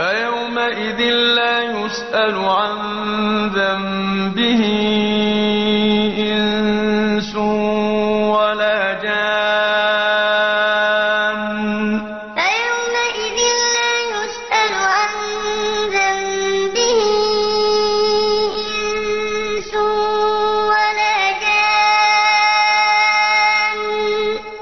فيومئذ لا يسأل عن ذنبه إنس